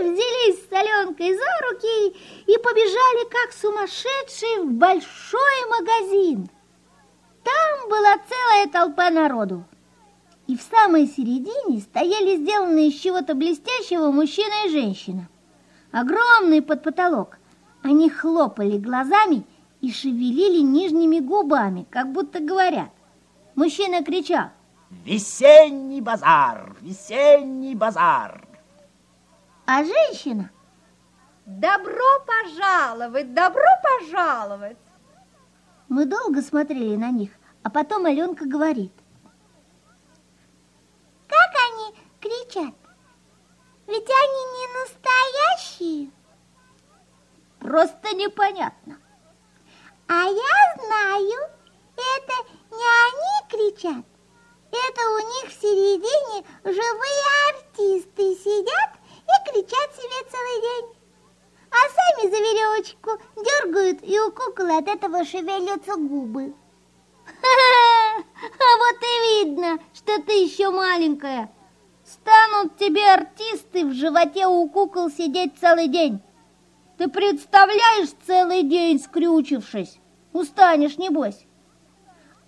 Взялись с Аленкой за руки и побежали, как сумасшедшие, в большой магазин. Там была целая толпа народу. И в самой середине стояли сделанные из чего-то блестящего мужчина и женщина. Огромный под потолок. Они хлопали глазами и шевелили нижними губами, как будто говорят. Мужчина кричал. Весенний базар, весенний базар. А женщина? Добро пожаловать, добро пожаловать. Мы долго смотрели на них, а потом Аленка говорит. Как они кричат? Ведь они не настоящие. Просто непонятно. А я знаю, это не они кричат, это у них в середине живые артисты сидят и кричат себе целый день. А сами за веревочку дергают, и у куклы от этого шевелятся губы. А вот и видно, что ты еще маленькая. Станут тебе артисты в животе у кукол сидеть целый день. Ты представляешь целый день скрючившись? Устанешь, небось.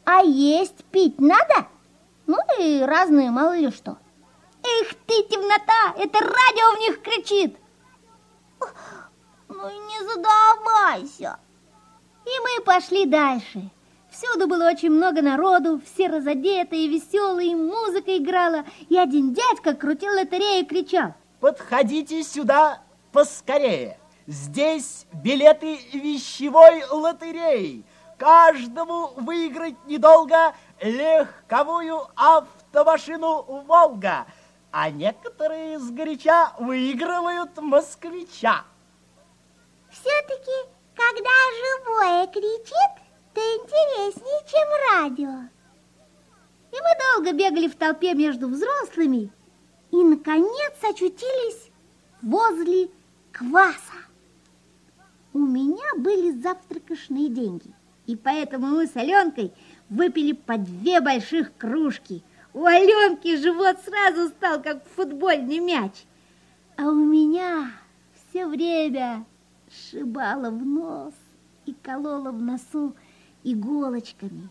А есть пить надо? Ну и разные, мало ли что. Эх ты, темнота, это радио в них кричит. Задавайся. И мы пошли дальше. Всюду было очень много народу, все разодетые, веселые, музыка играла, и один дядька крутил лотерею и кричал. Подходите сюда поскорее. Здесь билеты вещевой лотереи. Каждому выиграть недолго легковую автомашину «Волга», а некоторые сгоряча выигрывают москвича. Все-таки, когда живое кричит, то интереснее, чем радио. И мы долго бегали в толпе между взрослыми и, наконец, очутились возле кваса. У меня были завтракашные деньги, и поэтому мы с Аленкой выпили по две больших кружки. У Аленки живот сразу стал, как футбольный мяч, а у меня все время сшибало в нос и кололо в носу иголочками.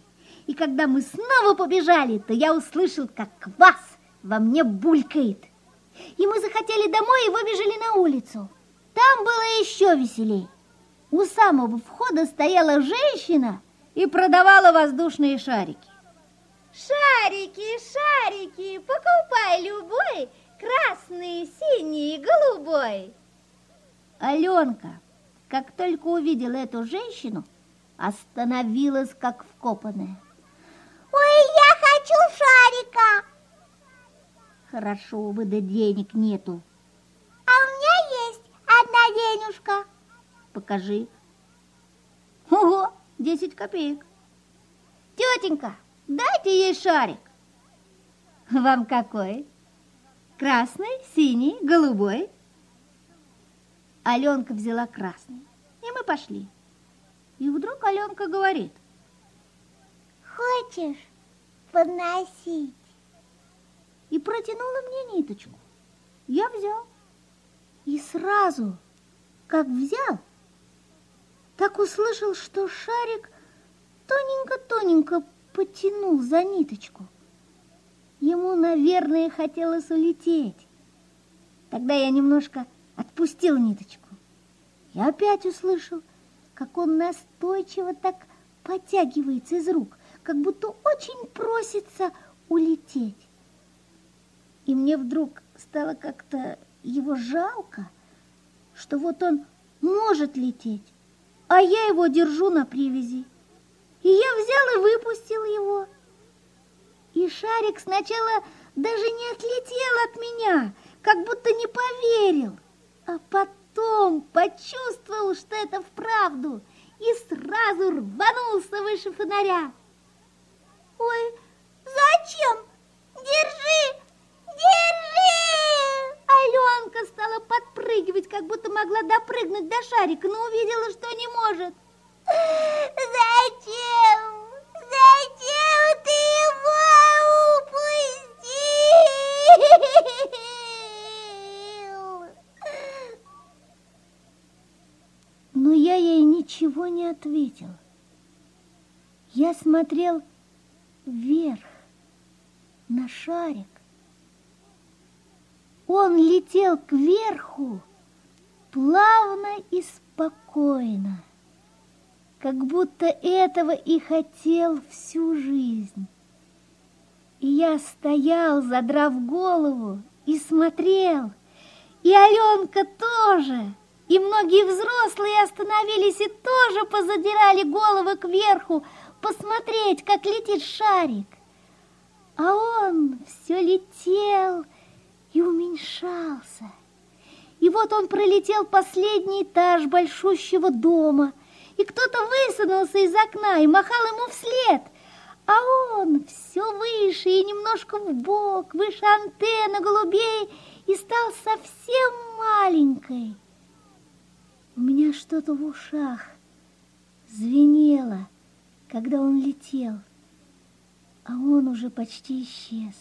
И когда мы снова побежали, то я услышал, как квас во мне булькает. И мы захотели домой и выбежали на улицу. Там было еще веселей. У самого входа стояла женщина и продавала воздушные шарики. Шарики, шарики, покупай любой, красный, синий, голубой. Аленка, как только увидела эту женщину, остановилась как вкопанная. Ой, я хочу шарика! Хорошо бы, да денег нету. А у меня есть одна денежка. Покажи. Ого, десять копеек. Тетенька, дайте ей шарик. Вам какой? Красный, синий, голубой? Аленка взяла красный, пошли. И вдруг Аленка говорит. Хочешь подносить? И протянула мне ниточку. Я взял. И сразу, как взял, так услышал, что шарик тоненько-тоненько потянул за ниточку. Ему, наверное, хотелось улететь. Тогда я немножко отпустил ниточку. И опять услышал, как он настойчиво так подтягивается из рук, как будто очень просится улететь. И мне вдруг стало как-то его жалко, что вот он может лететь, а я его держу на привязи. И я взял и выпустил его. И шарик сначала даже не отлетел от меня, как будто не поверил, а потом потом почувствовал, что это вправду, и сразу рванулся выше фонаря. Ой, зачем? Держи, держи! Аленка стала подпрыгивать, как будто могла допрыгнуть до шарика, но увидела, что не может. Зачем? Зачем ты его упустил? ничего ответил. Я смотрел вверх, на шарик. Он летел кверху плавно и спокойно, как будто этого и хотел всю жизнь. И я стоял, задрав голову, и смотрел, и Аленка тоже, и многие взрослые остановились и тоже позадирали головы кверху, посмотреть, как летит шарик. А он все летел и уменьшался. И вот он пролетел последний этаж большущего дома, и кто-то высунулся из окна и махал ему вслед – а он все выше и немножко в бок, выше антенны голубей, и стал совсем маленькой. У меня что-то в ушах звенело, когда он летел, а он уже почти исчез.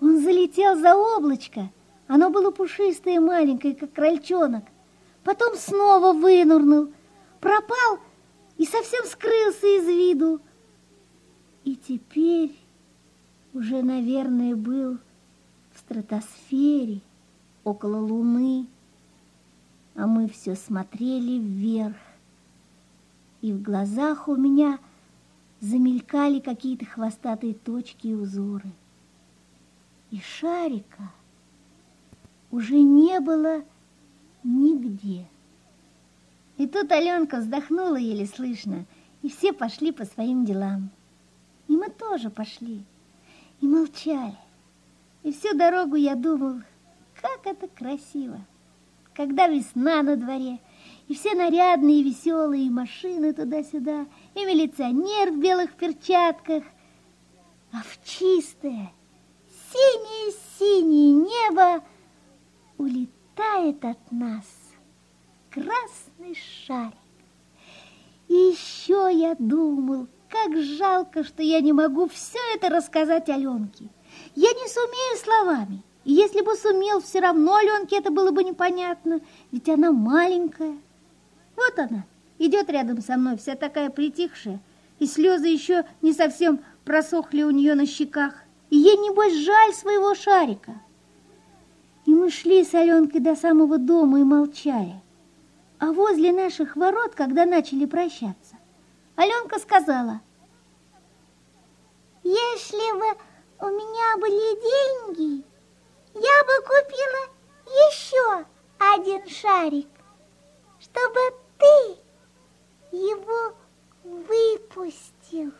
Он залетел за облачко, оно было пушистое и маленькое, как крольчонок. Потом снова вынурнул, пропал и совсем скрылся из виду. И теперь уже, наверное, был в стратосфере, около Луны, а мы все смотрели вверх. И в глазах у меня замелькали какие-то хвостатые точки и узоры. И шарика уже не было нигде. И тут Аленка вздохнула еле слышно, и все пошли по своим делам. И мы тоже пошли, и молчали. И всю дорогу я думал, как это красиво, когда весна на дворе, и все нарядные, веселые, машины туда-сюда, и милиционер в белых перчатках, а в чистое, синее-синее небо улетает от нас красный шарик. И еще я думал, как жалко, что я не могу все это рассказать Аленке. Я не сумею словами. И если бы сумел, все равно Аленке это было бы непонятно, ведь она маленькая. Вот она, идет рядом со мной, вся такая притихшая, и слезы еще не совсем просохли у нее на щеках. И ей, небось, жаль своего шарика. И мы шли с Аленкой до самого дома и молчали. А возле наших ворот, когда начали прощаться, Аленка сказала, «Если бы у меня были деньги, я бы купила еще один шарик, чтобы ты его выпустил».